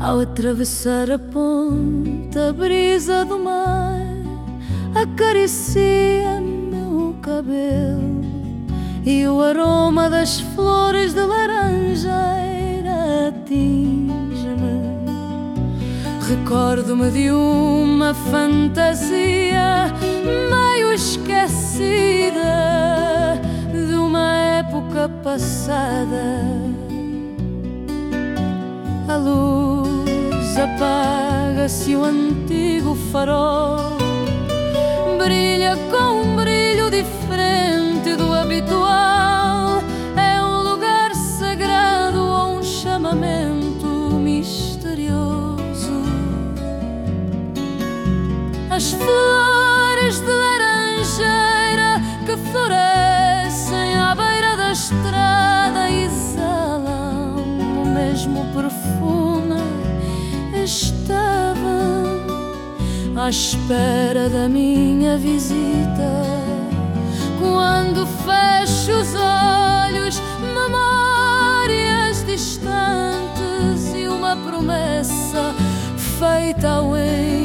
Ao atravessar a ponte, a brisa do mar acaricia meu cabelo e o aroma das flores de laranjeira atinge-me. Recordo-me de uma fantasia meio esquecida de uma época passada. Apaga-se o antigo farol brilha com um brilho diferente do habitual. É um lugar sagrado ou um chamamento misterioso. As flores de laranjeira que florescem à beira da estrada exalam o mesmo perfume à espera da minha visita. Quando fecho os olhos, memórias distantes e uma promessa feita ao ente